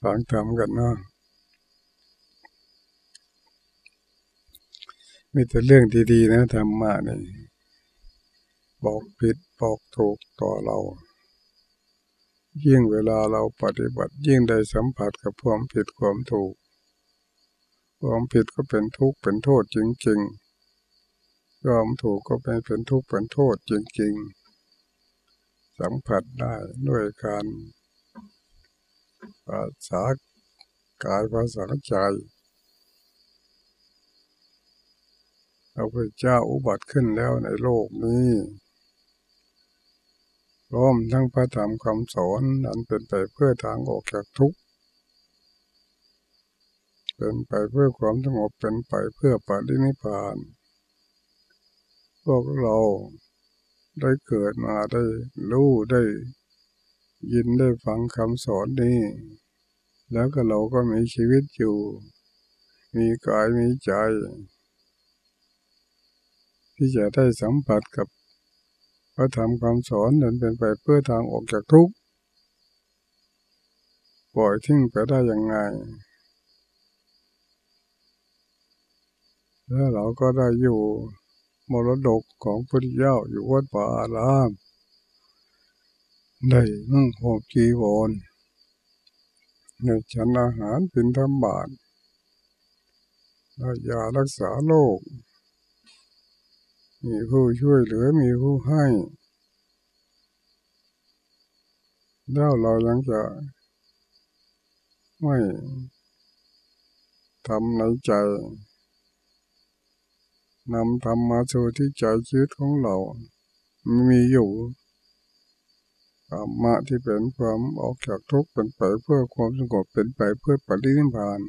ฟังทำกันเนาะมีแต่เรื่องดีๆนะธรรมะนี่บอกผิดบอกถูกต่อเรา ยิ่งเวลาเราปฏิบัติ ยิ่งได้สัมผัสกับความผิดความถูก ความผิดก็เป็นทุกข์เป็นโทษจริงๆความถูกก็เป็นเป็นทุกข์เป็นโทษจริงๆ สัมผัสได้ด้วยการภาษากายภาษาใจพระพุทธเจ้าอุบัติขึ้นแล้วในโลกนี้ร้อมทั้งพระธรรมคำสอนนั้นเป็นไปเพื่อทางออกจากทุกข์ เป็นไปเพื่อความสงบเป็นไปเพื่อปฏินิพพาน พวกเรา ได้เกิดมาได้รู้ได้ ยินได้ฟังคำสอนนี้ แล้วก็เราก็มีชีวิตอยู่ มีกายมีใจ ที่จะได้สัมผัสกับพระธรรมคำสอนนั้นเป็นไปเพื่อทางออกจากทุกข์ปล่อยทิ้งไปได้ยังไง แล้วเราก็ได้อยู่ มรดกของพระเจ้าอยู่วัดป่าอาราม ได้นุ่งห่มจีวรในฉันอาหารเป็นธรรมบาทได้ยารักษาโรค มีผู้ช่วยเหลือมีผู้ให้แล้วเรายังจะไม่ทำในใจ นำธรรมมาสู่ที่ใจชีวิตของเรา มีอยู่ธรรมะที่เป็นความออกจากทุกข์เป็นไปเพื่อความสงบเป็นไปเพื่อปฏินิพพาน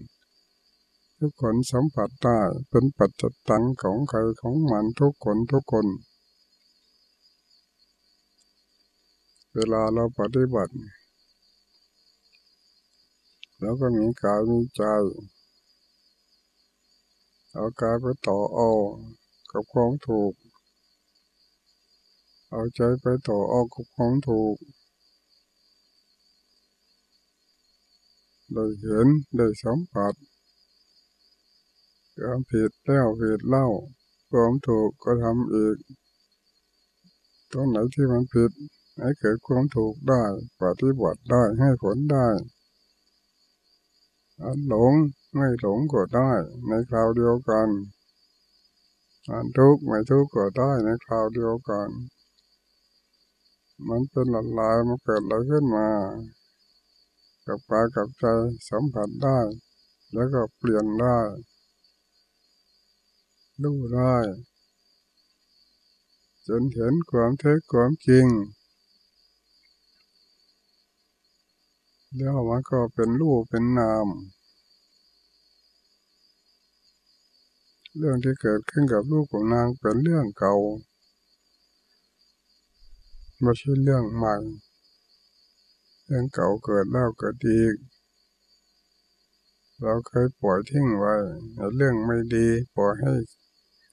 ทุกคนสัมผัสได้เป็นปัจจตังของใครของมันทุกคนทุกคน เวลาเราปฏิบัติ แล้วก็มีกายมีใจ เอากายไปต่อเอากับของถูก เอาใจไปต่อเอากับของถูกได้เห็นได้สัมผัสความผิดแล้วผิดเล่าความถูกก็ทำอีกตรงไหนที่มันผิดให้เกิดความถูกได้ปฏิบัติได้ให้ผลได้อันหลง ไม่หลงก็ได้ในคราวเดียวกันอันทุกข์ไม่ทุกข์ก็ได้ในคราวเดียวกัน มันเป็นหลลายมันเกิดอะไรขึ้นมา กับกายกับใจสัมผัสได้ แล้วก็เปลี่ยนได้รู้ได้จนเห็นความเท็จความจริงแล้วมันก็เป็นรูปเป็นนาม เรื่องที่เกิดขึ้นกับลูกของนางเป็นเรื่องเก่าไม่ใช่เรื่องใหม่ เรื่องเก่าเกิดแล้วเกิดอีก เราเคยปล่อยทิ้งไว้ เรื่องไม่ดีปล่อยให้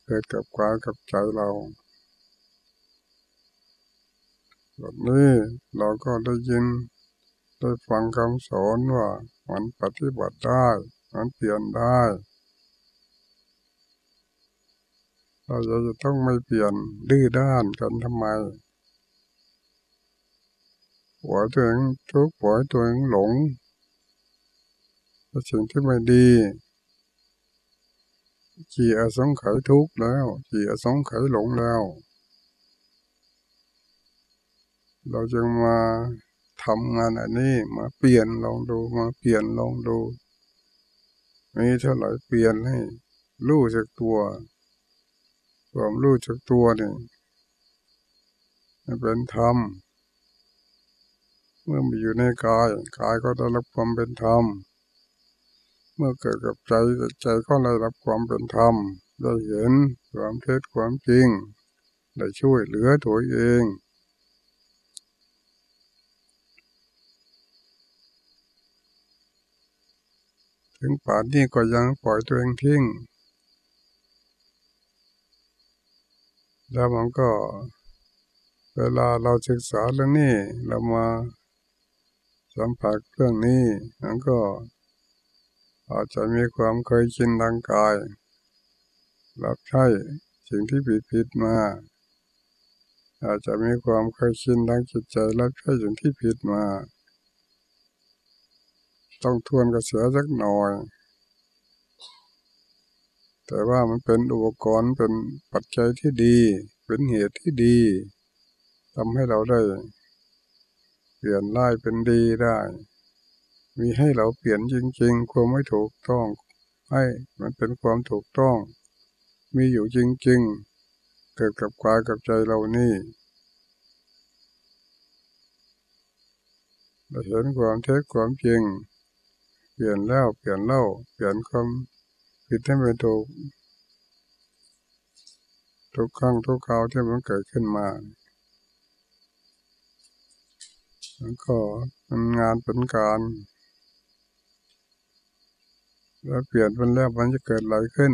เกิดกับกายกับใจเราแบบนี้เราก็ได้ยินได้ฟังคำสอนว่ามันปฏิบัติได้ มันเปลี่ยนได้ เราจะต้องไม่เปลี่ยนดื้อด้านกันทำไมปล่อยตัวเองทุกปล่อยตัวเองหลงสิ่งที่ไม่ดีขี่อสงไขยทุกแล้วขี่อสงไขยหลงแล้ว เราจึงมาทำงานอันนี้มาเปลี่ยนลองดูมาเปลี่ยนลองดูมีเท่าไหร่เปลี่ยนให้รู้จักตัว ความรู้จักตัวนี่เป็นธรรม เมื่อมีอยู่ในกายกายก็ได้รับความเป็นธรรม เมื่อเกิดกับใจใจก็ได้รับความเป็นธรรมได้เห็นความเท็จความจริง ได้ช่วยเหลือตัวเองถึงป่านนี้ก็ยังปล่อยตัวเองทิ้ง แล้วมันก็ เวลาเราศึกษาเรื่องนี้เรามาสัมผัสเรื่องนี้มันก็ อาจจะมีความเคยชินทางกาย รับใช้สิ่งที่ผิดผิดมา อาจจะมีความเคยชินทางจิตใจรับใช้สิ่งที่ผิดมา ต้องทวนกระเสือสักหน่อย แต่ว่ามันเป็นอุปกรณ์เป็นปัจจัยที่ดี เป็นเหตุที่ดีทำให้เราได้ เปลี่ยนร้ายเป็นดีได้ มีให้เราเปลี่ยนจริง ๆ ความไม่ถูกต้อง ให้มันเป็นความถูกต้อง มีอยู่จริง ๆ เกิดกับกายกับใจเรานี่เราเห็นความเท็จความจริง เปลี่ยนแล้วเปลี่ยนเล่าเปลี่ยนความ ผิดให้เป็นถูกทุกครั้งทุกคราวที่มันเกิดขึ้นมาแล้วก็เป็นงานเป็นการ แล้วเปลี่ยนเป็นแล้วมันจะเกิดอะไรขึ้น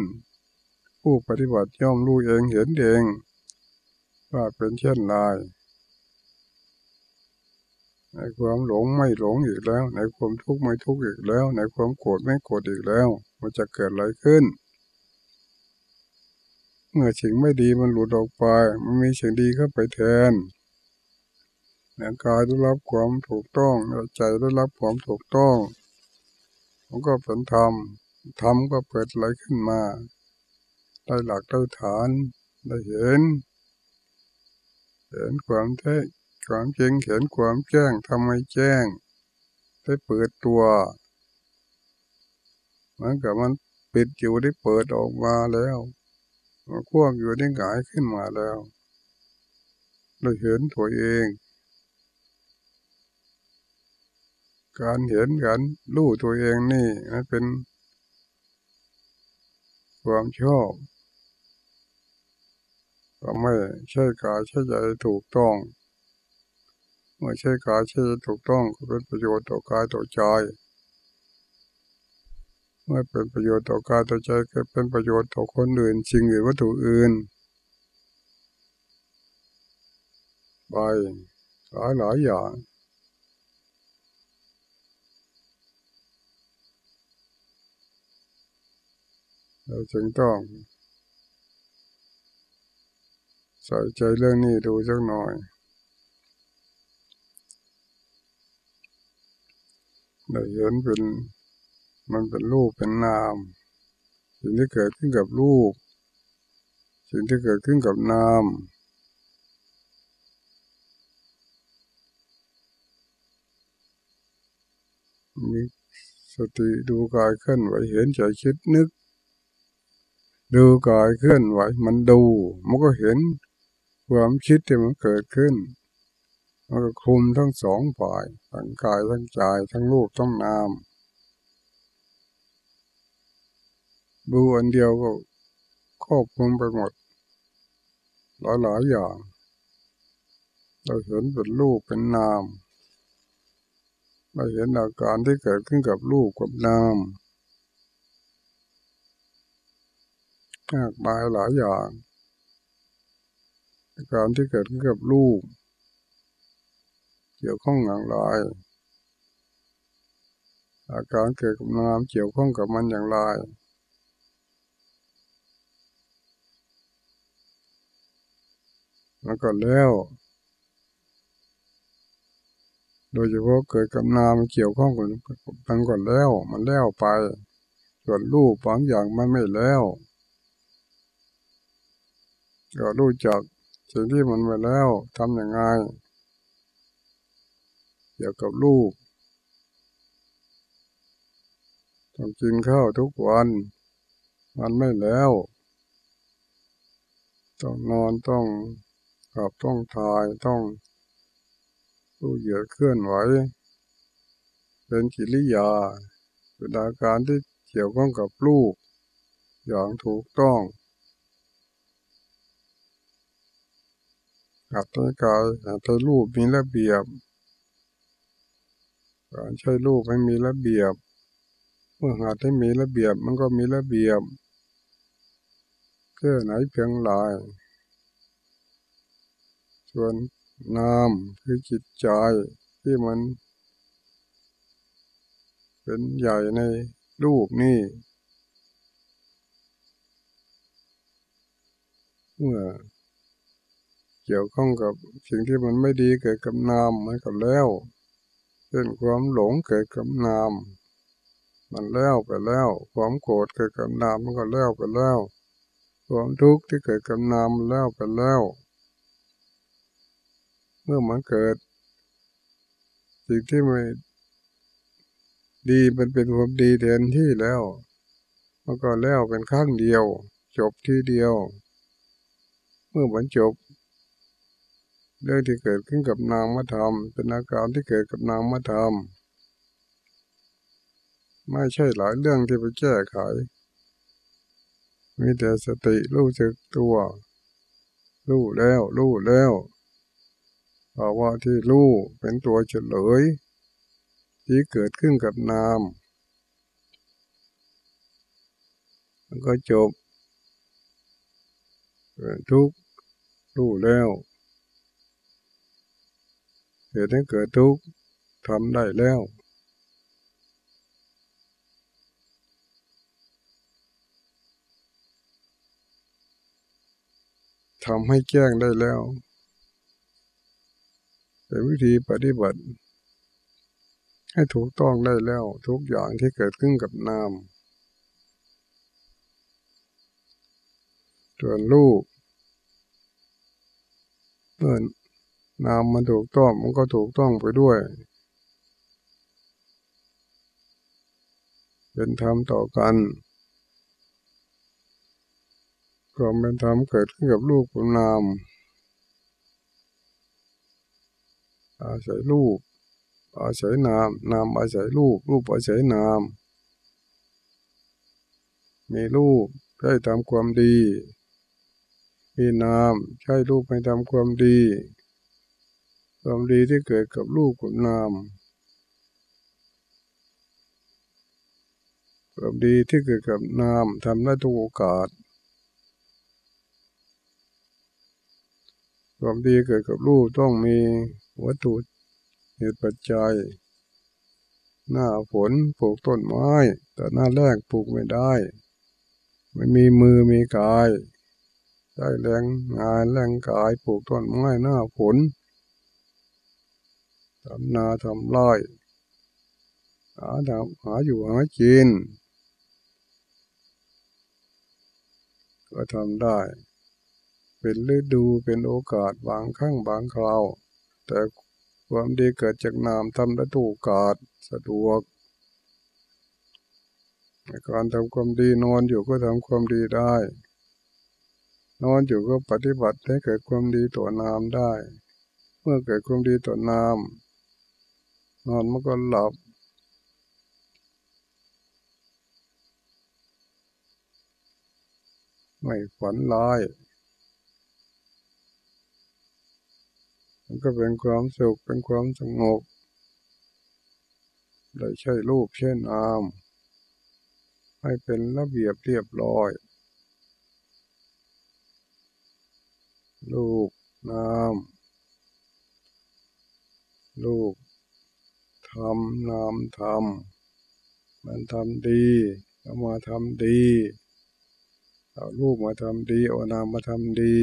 ผู้ปฏิบัติย่อมรู้เองเห็นเอง ว่าเป็นเช่นไรในความหลงไม่หลงอีกแล้ว ในความทุกข์ไม่ทุกข์อีกแล้ว ในความโกรธไม่โกรธอีกแล้ว มันจะเกิดอะไรขึ้น เมื่อสิ่งไม่ดีมันหลุดออกไป มันมีสิ่งดีเข้าไปแทนร่างกายได้รับความถูกต้องใจได้รับความถูกต้องมันก็เป็นธรรมธรรมก็เปิดไหลขึ้นมา ได้หลักได้ฐานได้เห็น เห็นความแท้ความจริงเห็นความแจ้งทำให้แจ้ง ได้เปิดตัว มันกับมันปิดอยู่ได้เปิดออกมาแล้วมันควอยู่ได้หงายขึ้นมาแล้วเราเห็นตัวเอง การเห็นกันรู้ตัวเองนี่มันเป็น ความชอบก็ไม่ใช่กายใช่ใจถูกต้องเมื่อใช่กายใช่ใจถูกต้องก็เป็นประโยชน์ต่อกายต่อใจ เมื่อเป็นประโยชน์ต่อกายต่อใจก็เป็นประโยชน์ต่อคนอื่นสิ่งอื่นวัตถุอื่นไปหลายหลายอย่างเราจึงต้องใส่ใจเรื่องนี้ดูสักหน่อยเราเห็นเป็น มันเป็นรูปเป็นนาม สิ่งที่เกิดขึ้นกับรูป สิ่งที่เกิดขึ้นกับนาม มีสติดูกายเคลื่อนไหวเห็นใจคิดนึก ดูกายเคลื่อนไหวมันดูมันก็เห็นความคิดที่มันเกิดขึ้นมันก็คุมทั้งสองฝ่ายทั้งกายทั้งใจทั้งรูปทั้งนาม ดูอันเดียวก็ครอบคลุมไปหมด หลายหลายอย่าง เราเห็นเป็นรูปเป็นนาม เราเห็นอาการที่เกิดขึ้นกับรูปกับนามมากมายหลายอย่างอาการที่เกิดขึ้นกับลูกเกี่ยวข้องอย่างไรอาการเกิดกับน้ำเกี่ยวข้องกับมันอย่างไร แล้วก็แล้ว โดยเฉพาะเกิดกับน้ำเกี่ยวข้องกับมันก่อนแล้ว มันแล้วไป ส่วนรูปบางอย่างมันไม่แล้วก็รู้จักสิ่งที่มันไปแล้วทำยังไงเกี่ยวกับลูกต้องกินข้าวทุกวัน มันไม่แล้ว ต้องนอนต้อง ขับต้องถ่ายต้องรู้เหยียดเคลื่อนไหว เป็นกิริยาเป็นอาการที่เกี่ยวข้องกับลูก อย่างถูกต้องหัดใช้กายหัดใช้รูปมีระเบียบการใช้รูปให้มีระเบียบ เมื่อหัดให้มีระเบียบมันก็มีระเบียบแค่ไหนเพียงหลาย ส่วนนามคือจิตใจที่มัน เป็นใหญ่ในรูปนี่เมื่อเกี่ยวข้องกับสิ่งที่มันไม่ดีเกิดกับนามมันก็แล้วเป็นความหลงเกิดกับนาม มันแล้วไปแล้ว ความโกรธเกิดกับนามมันก็แล้วไปแล้ว ความทุกข์ที่เกิดกับนามมันแล้วไปแล้ว เมื่อมันเกิด สิ่งที่ไม่ดีมันเป็นความดีเด่นที่แล้วมันก็แล้วเป็นครั้งเดียว จบที่เดียว เมื่อมันจบเรื่องที่เกิดขึ้นกับนามธรรมเป็นอาการที่เกิดกับนามธรรมไม่ใช่หลายเรื่องที่ไปแก้ไขมีแต่สติรู้จึกตัว รู้แล้ว รู้แล้ว ภาวะที่รู้เป็นตัวเฉลย ที่เกิดขึ้นกับนามมันก็จบทุกรู้แล้วเหตุให้เกิดทุกข์ทำได้แล้ว ทำให้แจ้งได้แล้ว เป็นวิธีปฏิบัติ ให้ถูกต้องได้แล้ว ทุกอย่างที่เกิดขึ้นกับนามส่วนลูกเมื่อนามมันถูกต้องมันก็ถูกต้องไปด้วย เป็นธรรมต่อกันความเป็นธรรมเกิดขึ้นกับลูกกับนาม อาศัยลูกอาศัยนาม นามอาศัยลูกลูกอาศัยนาม มีลูกได้ทำความดี มีนามใช้ลูกไปทำความดี ความดีที่เกิดกับลูกกับนามความดีที่เกิดกับนามทำได้ทุกโอกาส ความดีเกิดกับลูกต้องมี วัตถุเหตุปัจจัย หน้าฝนปลูกต้นไม้ แต่หน้าแรกปลูกไม่ได้ ไม่มีมือมีกายได้แรงงานแรงกายปลูกต้นไม้หน้าฝนทำนาทำไร่หาทำหาอยู่หากินก็ทำได้ เป็นฤดูเป็นโอกาสบางครั้งบางคราว แต่ความดีเกิดจากนามทำได้ถูกโอกาสสะดวกในการทำความดีนอนอยู่ก็ทำความดีได้ นอนอยู่ก็ปฏิบัติให้เกิดความดีต่อนามได้ เมื่อเกิดความดีต่อนาม นอนมันก็หลับไม่ฝันร้าย มันก็เป็นความสุขเป็นความสงบเลยใช้รูปเช่นอาม ให้เป็นระเบียบเรียบร้อย รูปนามรูปทำนามทำมันทำดีเอามาทำดี เอารูปมาทำดีเอานามมาทำดี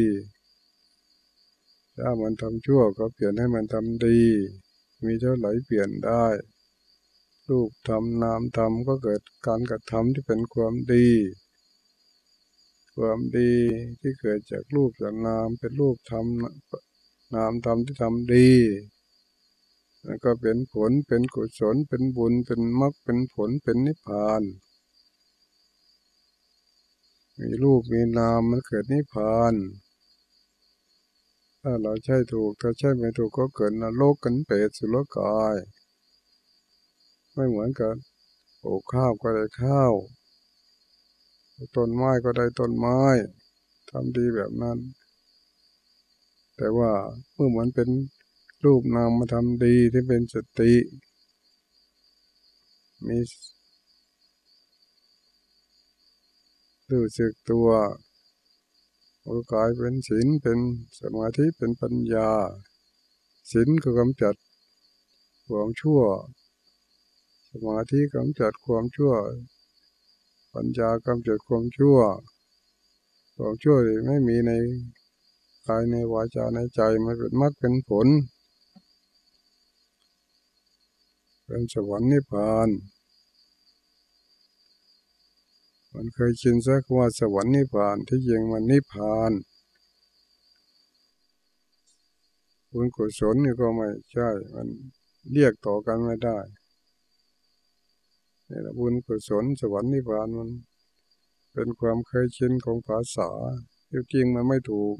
ถ้ามันทำชั่วก็เปลี่ยนให้มันทำดี มีเท่าไหร่เปลี่ยนได้รูปทำนามทำก็เกิดการกระทำที่เป็นความดี ความดีที่เกิดจากรูปจากนามเป็นรูปทำนามทำที่ทำดีแล้วก็เป็นผลเป็นกุศลเป็นบุญเป็นมรรคเป็นผลเป็นนิพพาน มีรูปมีนามมันเกิดนิพพาน ถ้าเราใช่ถูก ถ้าใช่ไม่ถูกก็เกิดนรกกันเปรตสุรกาย ไม่เหมือนกันปลูกข้าวก็ได้ข้าวต้นไม้ก็ได้ต้นไม้ทำดีแบบนั้น แต่ว่าเมื่อเหมือนเป็นรูปนามมาทำดีที่เป็นสติ มีรู้สึกตัว โอกายเป็นศีลเป็นสมาธิเป็นปัญญาศีลก็กำจัดความชั่ว สมาธิกำจัดความชั่ว ปัญญากำจัดความชั่วความชั่วไม่มีในกายในวาจาในใจมันเป็นมรรคเป็นผล เป็นสวรรค์นิพพาน มันเคยชินซะว่าสวรรค์นิพพานที่จริงมันนิพพานบุญกุศลนี่ก็ไม่ใช่ มันเรียกต่อกันไม่ได้นี่แหละบุญกุศลสวรรค์นิพพานมัน เป็นความเคยชินของภาษาที่จริงมันไม่ถูก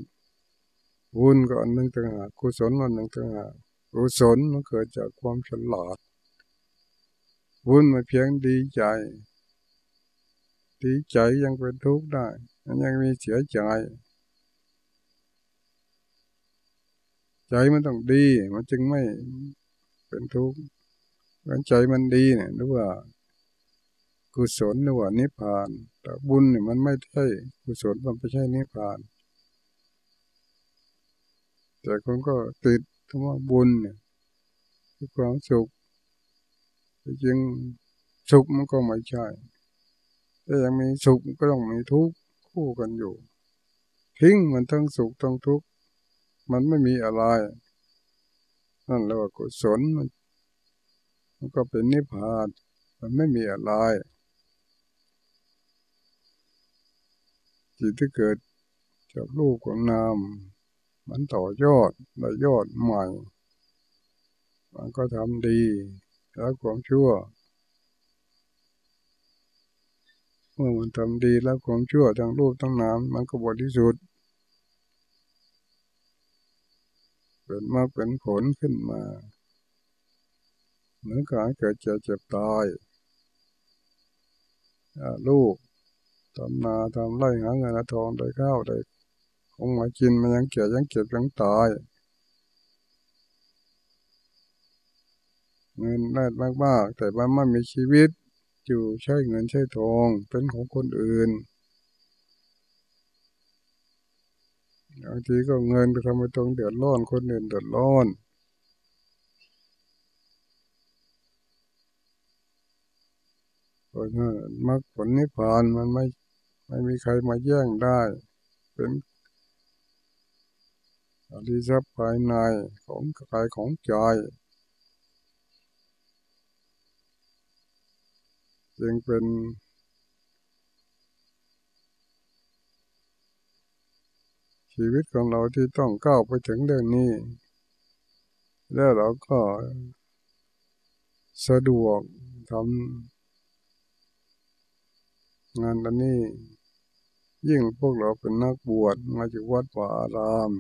บุญก็อันหนึ่งต่างหากกุศลอันหนึ่งต่างหากกุศลมันเกิดจากความฉลาดบุญมันเพียงดีใจ ดีใจยังเป็นทุกข์ได้มันยังมีเสียใจ ใจมันต้องดี มันจึงไม่เป็นทุกข์การใจมันดีเนี่ยหรือว่ากุศลหรือว่านิพพาน แต่บุญเนี่ยมันไม่ใช่กุศลมันไม่ใช่นิพพาน แต่คนก็ติดคำว่าบุญเนี่ยคือความสุขจริงสุขมันก็ไม่ใช่ แต่ยังมีสุขก็ต้องมีทุกข์คู่กันอยู่ ทิ้งมันทั้งสุขทั้งทุกข์มันไม่มีอะไร นั่นเรียกว่ากุศลมันมันก็เป็นนิพพานมันไม่มีอะไรจิตที่เกิดจากรูปของนามมันต่อยอดได้ยอดใหม่ มันก็ทำดีแล้วความชั่ว เมื่อมันทำดีแล้วความชั่วทั้งรูปทั้งนามมันก็บริสุทธิ์เป็นมาเป็นผลขึ้นมาเหมือนการเกิดเจ็บเจ็บตายลูกทำนาทำไร่หาเงินทองได้ข้าวได้ของมากินมันยังเกิดยังเก็บยังตาย เงินได้มากๆแต่ว่าไม่มีชีวิต อยู่ใช้เงินใช้ทองเป็นของคนอื่นบางทีก็เงินไปทำไปตรงเดือดร้อนคนอื่นเดือดร้อนเพราะนั้นมรรคผลนิพพานมันไม่ไม่มีใครมาแย่งได้ เป็นอริยสัพย์ภายในของกายของใจ จึงเป็นชีวิตของเราที่ต้องก้าวไปถึงเรื่องนี้ แล้วเราก็สะดวกทำงานอันนี้ ยิ่งพวกเราเป็นนักบวชมาจากวัดป่าอาราม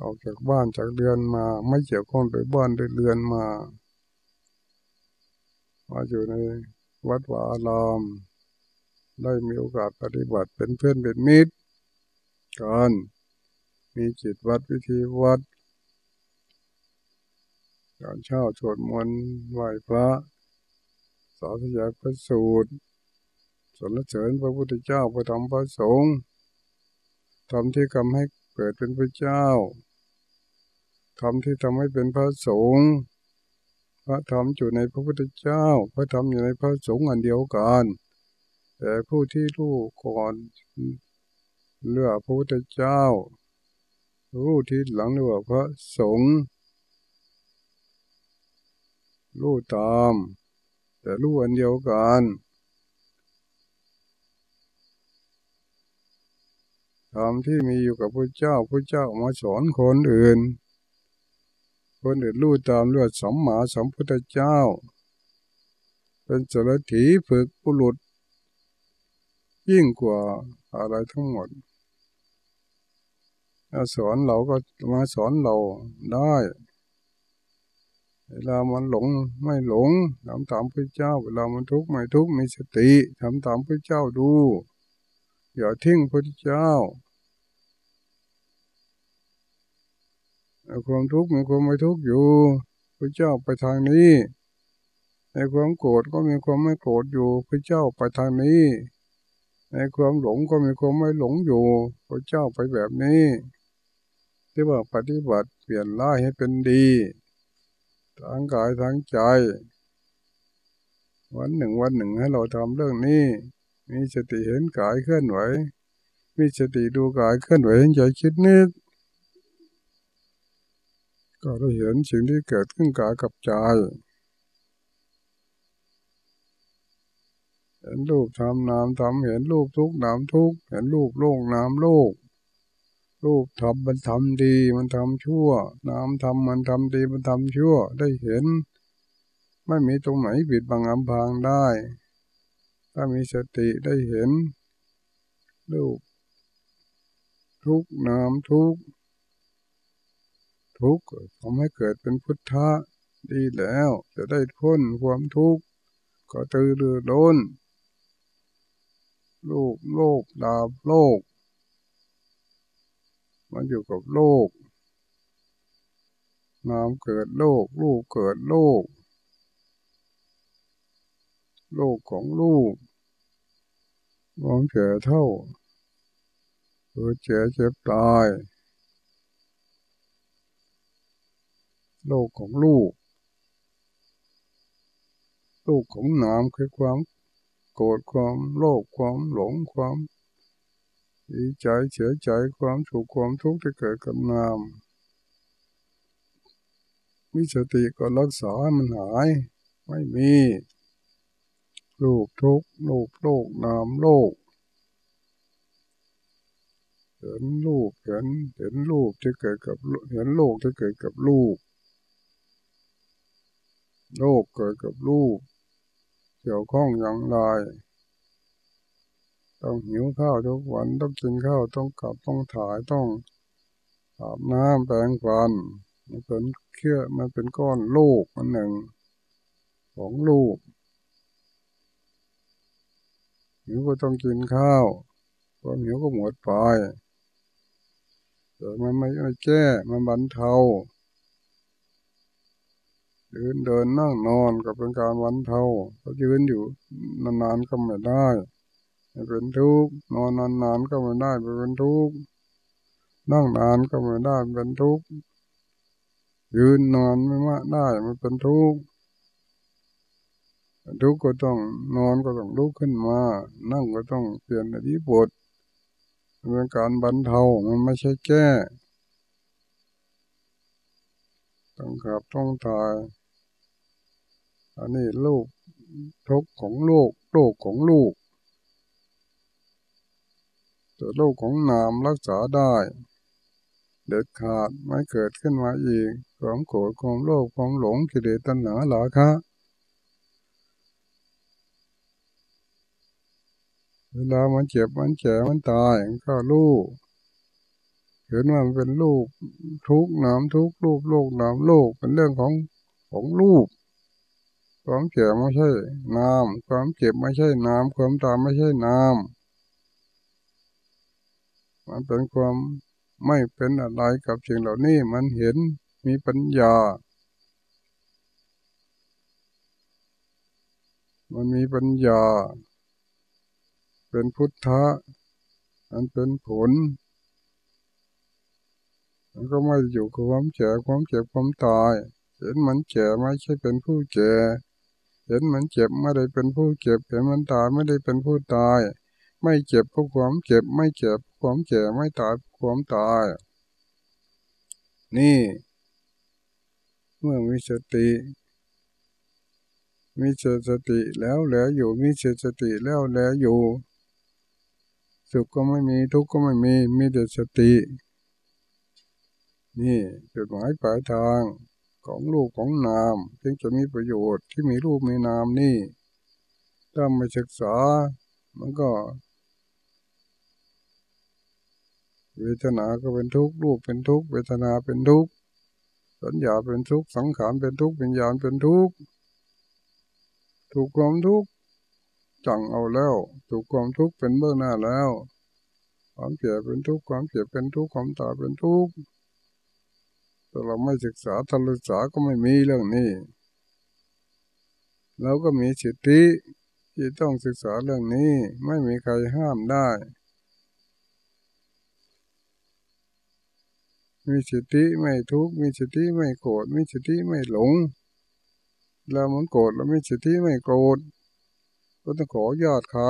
ออกจากบ้านจากเรือนมา ไม่เกี่ยวข้องโดยบ้านโดยเรือนมา มาอยู่ในวัดป่าอาราม ได้มีโอกาสปฏิบัติเป็นเพื่อนเป็นมิตรการมีจิตวัดวิธีวัดการเช่าสวดมนต์ไหว้พระสาธยายพระสูตรสรรเสริญพระพุทธเจ้าพระธรรมพระสงฆ์ทำที่ทำให้เกิดเป็นพระเจ้าทำที่ทำให้เป็นพระสงฆ์ พระธรรมอยู่ในพระพุทธเจ้า พระธรรมอยู่ในพระสงฆ์อันเดียวกันแต่ผู้ที่รู้ก่อนเลือกพระพุทธเจ้า รู้ที่หลังเรียกว่าพระสงฆ์รู้ตาม แต่รู้อันเดียวกันธรรมที่มีอยู่กับพระเจ้าพระเจ้ามาสอนคนอื่น คนอื่นรู้ตามเรื่องสัมมาสัมพุทธเจ้า เป็นสารถีฝึกปุรุษ ยิ่งกว่าอะไรทั้งหมดสอนเราก็มาสอนเราได้ เวลามันหลงไม่หลงทำตามพระเจ้า เวลามันทุกข์ไม่ทุกข์มีสติทำตามพระเจ้าดู อย่าทิ้งพระเจ้า ความทุกข์มีความไม่ทุกข์อยู่พระเจ้าไปทางนี้ในความโกรธก็มีความไม่โกรธอยู่พระเจ้าไปทางนี้ ในความหลงก็มีความไม่หลงอยู่พระเจ้าไปแบบนี้ที่ว่าปฏิบัติเปลี่ยนร้ายให้เป็นดีทางกายทางใจ วันหนึ่งวันหนึ่งให้เราทำเรื่องนี้ มีสติเห็นกายเคลื่อนไหว มีสติดูกายเคลื่อนไหวเห็นใจคิดนึก ก็ได้เห็นสิ่งที่เกิดขึ้นกายกับใจเห็นรูปทำนามทำเห็นรูปทุกนามทุกเห็นรูปโลกนามโลก รูปทำมันทำดีมันทำชั่ว นามทำมันทำดีมันทำชั่ว ได้เห็น ไม่มีตรงไหนปิดบังอำพางได้ ถ้ามีสติได้เห็น รูป ทุกนามทุก ทุกข์ทำให้เกิดเป็นพุทธะดีแล้ว จะได้พ้นความทุกข์ก็ตือรือร้นลูกโลกดาบโลก มันอยู่กับโลกนามเกิดโลก ลูกเกิดโลก โลกของลูกมองเฉยเท่าเกิดเจ็บเจ็บตาย โลกของลูก ลูกของนามคือความโกรธความโลภความหลงความดีใจเสียใจความสุขความทุกข์ที่เกิดกับนามมีสติก็รักษามันหาย ไม่มีลูกทุกลูกโลกนามโลกเห็นลูกเห็นเห็นลูกที่เกิดกับเห็นโลกที่เกิดกับลูก โลกเกิดกับลูกเกี่ยวข้องอย่างไร ต้องหิวข้าวทุกวันต้องกินข้าวต้องกลับต้องถ่ายต้องอาบน้ำแปรงฟันมันเป็นเครื่อมันเป็นก้อนลูกมันหนึ่ง ของลูกหิวก็ต้องกินข้าวความหิวก็หมดไปแต่มันไม่ไม่แก้มันบันเทา ยืนเดินนั่งนอนก็เป็นการวันเทาก็ยืนอยู่นานๆก็ไม่ได้เป็นทุกข์นอนนานๆก็ไม่ได้เป็นทุกข์นั่งนานก็ไม่ได้เป็นทุกข์ยืนนอนไม่มาได้มันเป็นทุกข์ทุกข์ก็ต้องนอนก็ต้องลุกขึ้นมา นั่งก็ต้องเปลี่ยนอธิบทเป็นการบรรเทามันไม่ใช่แก้ต้องขับต้องถ่าย อันนี้ลูกทุกของลูกโลกของลูกแต่โลกของนามรักษาได้ เด็ดขาดไม่เกิดขึ้นมาอีกความโกรธความโลภความหลงกิเลสตัณหาหลาคะเวลามันเจ็บมันแก่มันตายก็ลูกเห็นว่ามันเป็นลูกทุกน้ำทุกลูกโลกน้ำโลกเป็นเรื่องของของลูก ความแก่ไม่ใช่น้ำความเจ็บไม่ใช่น้ำความตายไม่ใช่น้ำมันเป็นความไม่เป็นอะไรกับสิ่งเหล่านี้ มันเห็นมีปัญญา มันมีปัญญา เป็นพุทธะมันเป็นผลมันก็ไม่อยู่กับความเจ็บความเจ็บความตาย เห็นมันเจ็บไม่ใช่เป็นผู้เจ็บ เห็นมันเจ็บไม่ได้เป็นผู้เจ็บ เห็นมันตายไม่ได้เป็นผู้ตาย ไม่เจ็บเพราะความเจ็บ ไม่เจ็บความเจ็บไม่ตายความตาย นี่ เมื่อมีสติ มีสติแล้วแล้วอยู่มีสติแล้วแล้วอยู่ สุขก็ไม่มีทุกข์ก็ไม่มีมีแต่สติ นี่จุดหมายปลายทาง ของลูกของนามจึงจะมีประโยชน์ที่มีรูปมีนามนี่ ถ้าไม่ศึกษา มันก็ เวทนาก็เป็นทุกข์รูปเป็นทุกข์เวทนาเป็นทุกข์สัญญาเป็นทุกข์สังขารเป็นทุกข์วิญญาณเป็นทุกข์ถูกความทุกข์จังเอาแล้ว ถูกความทุกข์เป็นเบื้องหน้าแล้วความเจ็บเป็นทุกข์ความเจ็บเป็นทุกข์ความตายเป็นทุกข์ แต่เราไม่ศึกษาทันศึกษาก็ไม่มีเรื่องนี้เราก็มีสิทธิที่ต้องศึกษาเรื่องนี้ไม่มีใครห้ามได้ มีสติไม่ทุกข์มีสติไม่โกรธมีสติไม่หลงเรามันโกรธเราไมีสติไม่โกรธก็ต้องขอยอดใคร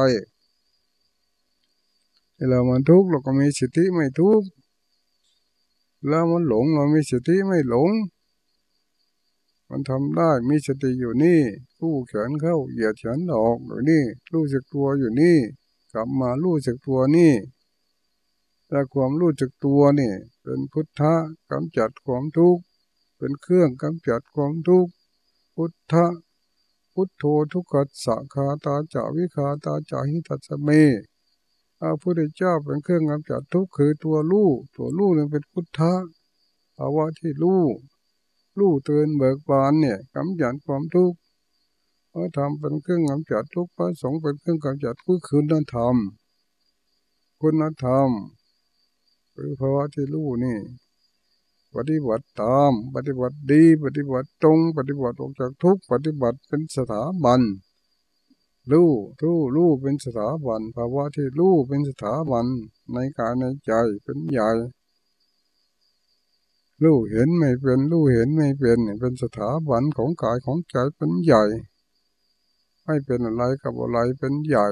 เรามันทุกข์เราก็มีสติไม่ทุกข์ แล้วมันหลงเรามีสติไม่หลง มันทำได้มีสติอยู่นี่กู้แขนเข้าเหยียดแขนออกอยู่นี่รู้สึกตัวอยู่นี่ กลับมารู้สึกตัวนี่แต่ความรู้จักตัวนี่ เป็นพุทธะกำจัดความทุกข์เป็นเครื่องกำจัดความทุกข์พุทธะพุทโธทุกขสัคาตาจาวิคาตาจาหิตัสเม พระพุทธเจ้าเป็นเครื่องกำจัดทุกข์คือตัวรู้ตัวรู้นี่เป็นพุทธะภาวะที่รู้รู้เตือนเบิกบานเนี่ยกำจัดความทุกข์พระธรรมเป็นเครื่องกำจัดทุกข์พระสงฆ์เป็นเครื่องกำจัดทุกข์คือนั่นธรรมคุณธรรมคือภาวะที่รู้นี่ ปฏิบัติตาม ปฏิบัติดี ปฏิบัติตรง ปฏิบัติออกจากทุกปฏิบัติเป็นสถาบัน รู้ทู้รู้เป็นสถาบันภาวะที่รู้เป็นสถาบันในกายในใจเป็นใหญ่รู้เห็นไม่เป็นรู้เห็นไม่เป็นเป็นสถาบันของกายของใจเป็นใหญ่ไม่เป็นอะไรกับอะไรเป็นใหญ่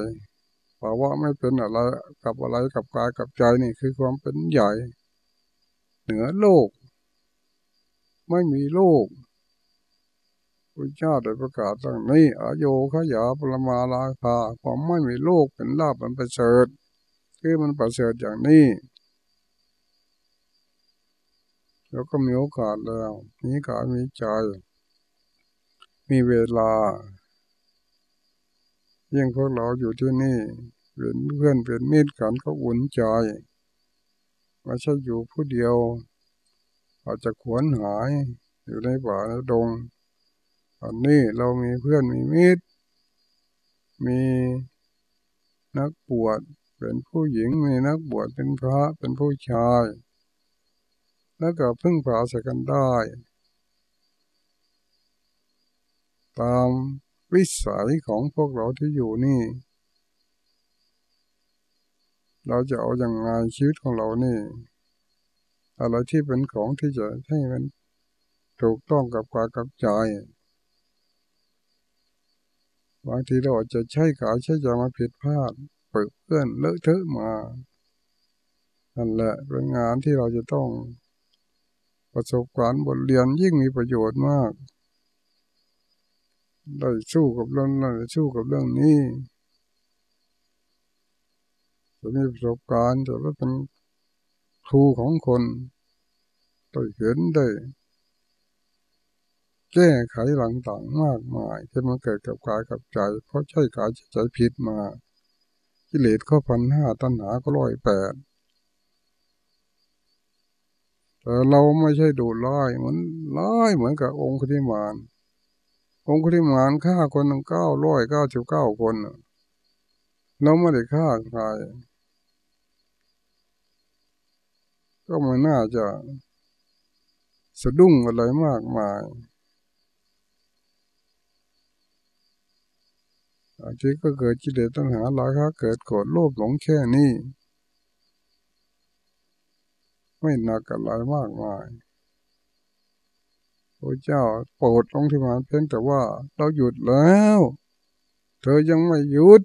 ภาวะไม่เป็นอะไรกับอะไรกับกายกับใจนี่คือความเป็นใหญ่ เหนือโลก ไม่มีโลก พระเจ้าได้ประกาศตั้งนี้อโยขยาปรมาลาภาความไม่มีโลกเป็นลาบมันประเสริฐคือมันประเสริฐอย่างนี้แล้วก็มีโอกาสแล้วมีกายมีใจ มีเวลายิ่งพวกเราอยู่ที่นี่เป็นเพื่อนเป็นมิตรกันก็อุ่นใจไม่ใช่อยู่ผู้เดียว อาจจะขวนหายอยู่ในป่าในดง อันนี้เรามีเพื่อนมีมิตร มีนักบวชเป็นผู้หญิงมีนักบวชเป็นพระเป็นผู้ชาย แล้วก็พึ่งพาใส่กันได้ ตามวิสัยของพวกเราที่อยู่นี่ เราจะเอาอย่างไงชีวิตของเรานี่ อะไรที่เป็นของที่จะให้มันถูกต้องกับกากับใจ บางทีเราอาจจะใช้กายใช้ใจมาผิดพลาดเปิดเพื่อนเลอะเทอะมานั่นแหละเป็นงานที่เราจะต้องประสบการณ์บทเรียนยิ่งมีประโยชน์มาก ได้สู้กับเรื่องนั้นสู้กับเรื่องนี้จะมีประสบการณ์จะเป็นครูของคนได้เห็นได้ แก้ไขหลังต่างมากมายที่มันเกิดกับกายกับใจ เพราะใช่กายใจผิดมากิเลสก็พันห้าตัณหาก็ร้อยแปดแต่เราไม่ใช่ดูร้ายเหมือนร้ายเหมือนกับองค์ที่มาน องคุลิมานฆ่าคนตั้งเก้าร้อยเก้าสิบเก้าคนเราไม่ได้ฆ่าใครก็ไม่น่าจะสะดุ้งอะไรมากมาย อาทิก็เกิดจิเลตั้งหาลาค่าเกิดโกรธโลภหลงแค่นี้ ไม่หนักอะไรมากมายพระเจ้าโปรดลงที่มาเพียงแต่ว่าเราหยุดแล้ว เธอยังไม่หยุด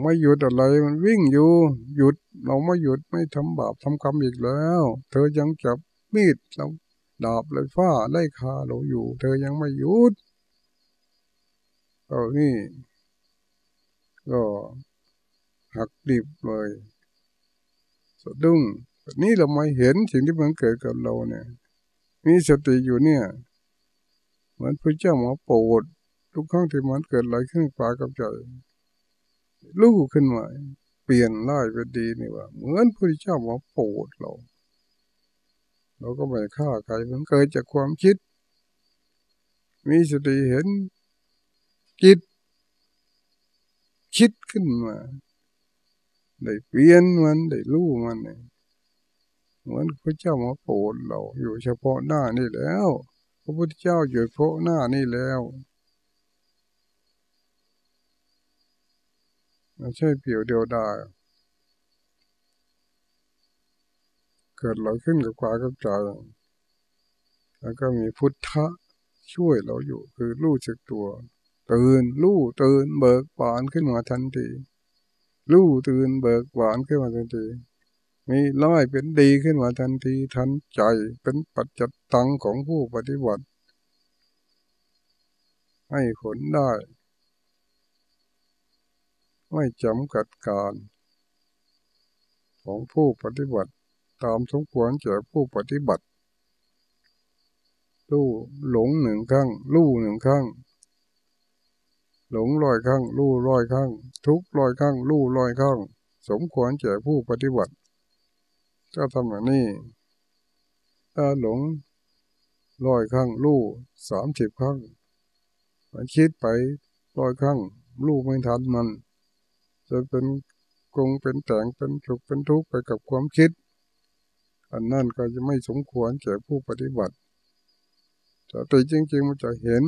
ไม่หยุดอะไรมันวิ่งอยู่ หยุดเราไม่หยุดไม่ทำบาปทำกรรมอีกแล้ว เธอยังจับมีดเรา ดาบเลยฟ้าไล่คาเราอยู่ เธอยังไม่หยุดเอานี่ก็หักดิบเลยสะดุ้งนี่เราไม่เห็นสิ่งที่มันเกิดกับเราเนี่ย มีสติอยู่เนี่ย เหมือนพระเจ้ามาโปรดทุกครั้งที่มันเกิดอะไรขึ้นปากับใจลูกขึ้นมาเปลี่ยนร้ายเป็นดีนี่ว่า เหมือนพระเจ้ามาโปรดเรา เราก็ไม่ฆ่าใครมันเกิดจากความคิด มีสติเห็นจิต คิดขึ้นมา ได้เปลี่ยนมันได้รู้มันเหมือนพระเจ้ามาโปรดเราอยู่เฉพาะหน้านี่แล้ว พระพุทธเจ้าอยู่เฉพาะหน้านี่แล้วไม่ใช่เปี่ยวเดียวดาย กิดเราขึ้นกับกายกับใจแล้วก็มีพุทธะช่วยเราอยู่คือรู้จักตัวตื่นรู้ตื่นเบิกบานขึ้นมาทันทีรู้ตื่นเบิกบานขึ้นมาทันทีมีร้ายเป็นดีขึ้นมาทันทีทันใจเป็นปัจจัตตังของผู้ปฏิบัติ ให้ผลได้ ไม่จำกัดการ ของผู้ปฏิบัติ ตามสมควรเจอผู้ปฏิบัติลู่หลงหนึ่งครั้งลู่หนึ่งครั้งหลงลอยข้งลู่ลอยข้งทุกลอยข้งลู่ลอยข้งสมควรแก่ผู้ปฏิบัติก็ทำแบบนี้ถ้าหลงลอยข้งลู่สามสิบครั้งมันคิดไปลอยข้งลู่ไม่ทันมัน จะเป็นกงเป็นแต่งเป็นสุขเป็นทุกข์ไปกับความคิด อันนั่นก็จะไม่สมควรแก่ผู้ปฏิบัติแต่จริง ๆ มันจะเห็น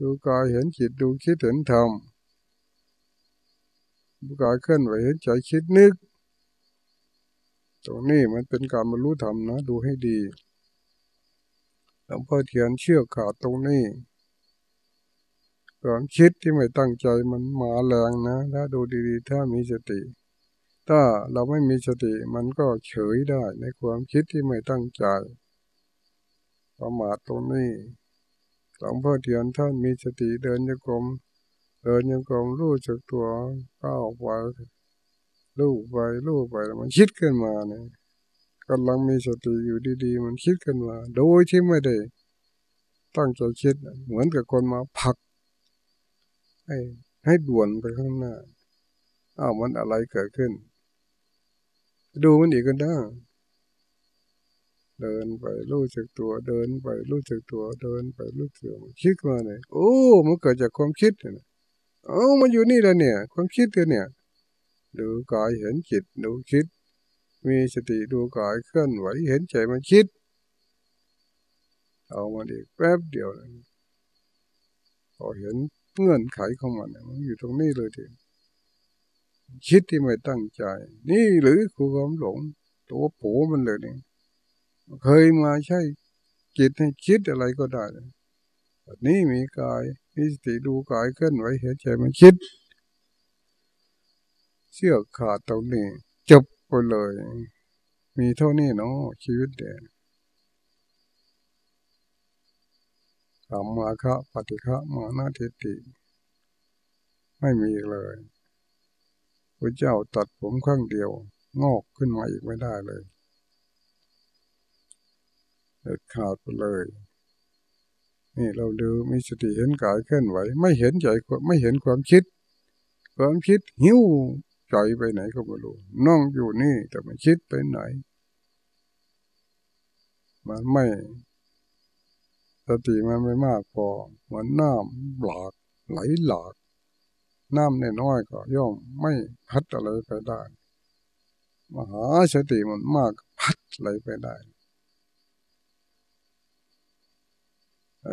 ดูกายเห็นจิตดูคิดเห็นธรรมดูกายเคลื่อนไหวเห็นใจคิดนึก ตรงนี้มันเป็นการบรรลุธรรมนะ ดูให้ดีหลวงพ่อเทียนเชื่อขาดตรงนี้ความคิดที่ไม่ตั้งใจมันมาแรงนะ ถ้าดูดีๆ ถ้ามีสติ ถ้าเราไม่มีสติมันก็เฉยได้ในความคิดที่ไม่ตั้งใจ ประมาทตรงนี้หลวงพ่อเทียนท่านมีสติเดินยังกรมเดินยังกรมรู้จักตัวก้าวไปรู้ไปรู้ไปมันคิดขึ้นมาเนี่ยกำลังมีสติอยู่ดีๆ มันคิดขึ้นมา โดยที่ไม่ได้ ตั้งใจคิดเหมือนกับคนมาผัก ให้ให้ด่วนไปข้างหน้าอ้าวมันอะไรเกิดขึ้น ดูมันอีกกันได้เดินไปรู้จักตัวเดินไปรู้จักตัวเดินไปรู้จักตัวคิดมาเนี่ยโอ้มันเกิดจากความคิดเนี่ยโอ้มันอยู่นี่แล้วเนี่ย ความคิดเนี่ยดูกายเห็นจิตดูคิด มีสติดูกายเคลื่อนไหวเห็นใจมันคิด เอามาดีกแป๊บเดียวพอเห็นเงื่อนไขของมันมันอยู่ตรงนี้เลยที คิดที่ไม่ตั้งใจ นี่หรือความหลง ตัวผูมันเลยนี่เคยมาใช่จิตให้คิดอะไรก็ได้นี้มีกายมีสติดูกายเคลื่อนไหวเห็นใจมันคิด เชื่อขาดตรงนี้จบไปเลย มีเท่านี้เนาะชีวิตเด่นธรรมาคะปฏิฆะมานาทิฏฐิไม่มีเลย พระเจ้าตัดผมข้างเดียว งอกขึ้นมาอีกไม่ได้เลยเด็ดขาดไปเลย นี่เราดูมีสติเห็นกายเคลื่อนไหว ไม่เห็นใจไม่เห็นความคิด ความคิดหิวใจไปไหนก็ไม่รู้น้องอยู่นี่แต่มันคิดไปไหน มันไม่สติมันไม่มากพอเหมือนน้ำหลากไหลหลาก น้ำน้อยก็ย่อมไม่พัดอะไรไปได้ มหาสติมันมากพัดอะไรไปได้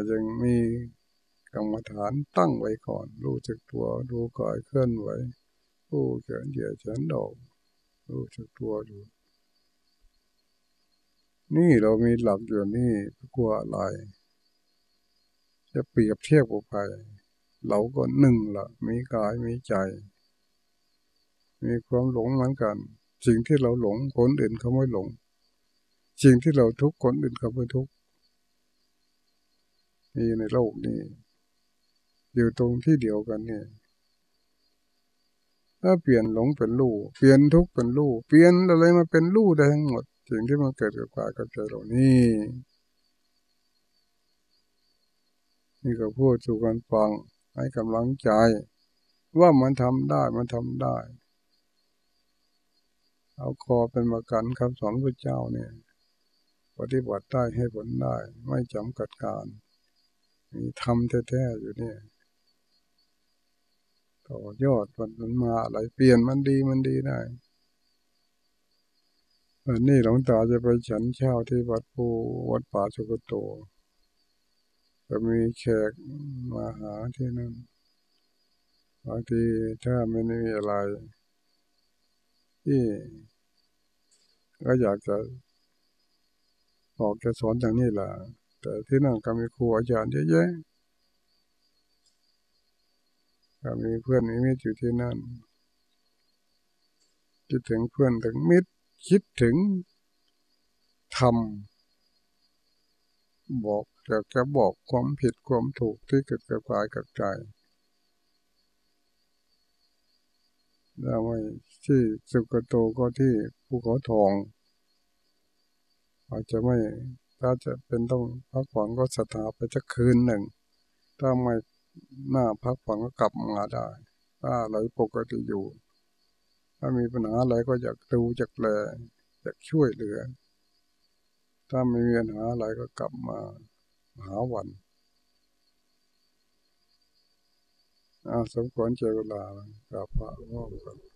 จึงมีกรรมฐานตั้งไว้ก่อน รู้จักตัวดูกายเคลื่อนไหวผู้เขียนเหยียเขียนดอกรู้จักตัวอยู่นี่เรามีหลักอยู่นี่กลัวอะไร จะเปรียบเทียบกับใคร เราก็หนึ่งละมีกายมีใจ มีความหลงเหมือนกัน สิ่งที่เราหลงคนอื่นเขาไม่หลง สิ่งที่เราทุกคนอื่นเขาไม่ทุกมีในโลกนี้ อยู่ตรงที่เดียวกันนี่ถ้าเปลี่ยนหลงเป็นลูกเปลี่ยนทุกเป็นลูกเปลี่ยนอะไรมาเป็นลูกได้ทั้งหมด สิ่งที่มันเกิดกับกายกับใจเรานี่นี่ก็พูดสู่กันฟัง ให้กำลังใจ ว่ามันทำได้มันทำได้ เอาคอเป็นประกันคำสอนพระเจ้าเนี่ย ปฏิบัติได้ให้ผลได้ ไม่จำกัดการ มีธรรมแท้ๆอยู่เนี่ยต่อยอดมันมาอะไรเปลี่ยนมันดีมันดีได้วันนี้หลวงตาจะไปฉันเช้าที่วัดปูวัดป่าสุกโต จะมีแขกมาหาที่นั่นบางทีถ้าไม่มีอะไร ที่ก็อยากจะบอกจะสอนอย่างนี้แหละแต่ที่นั่นก็มีครูอาจารย์เยอะแยะก็มีเพื่อนมีมิตรอยู่ที่นั่น คิดถึงเพื่อนถึงมิตร คิดถึงธรรม บอกอยากจะบอกความผิดความถูกที่เกิดกับกายกับใจแล้วไมที่สุกโตก็ที่ภูเขาทอง อาจจะไม่ถ้าจะเป็นต้องพักผ่อนก็สถาไปจะคืนหนึ่ง ถ้าไม่หน้าพักผ่อนก็กลับมาได้ ถ้าอะไรปกติอยู่ ถ้ามีปัญหาอะไรก็อยากดูอยากแลอยากช่วยเหลือ ถ้าไม่มีปัญหาอะไรก็กลับมาหาวันอาสมควรเจเวลากับพระพ่อกัน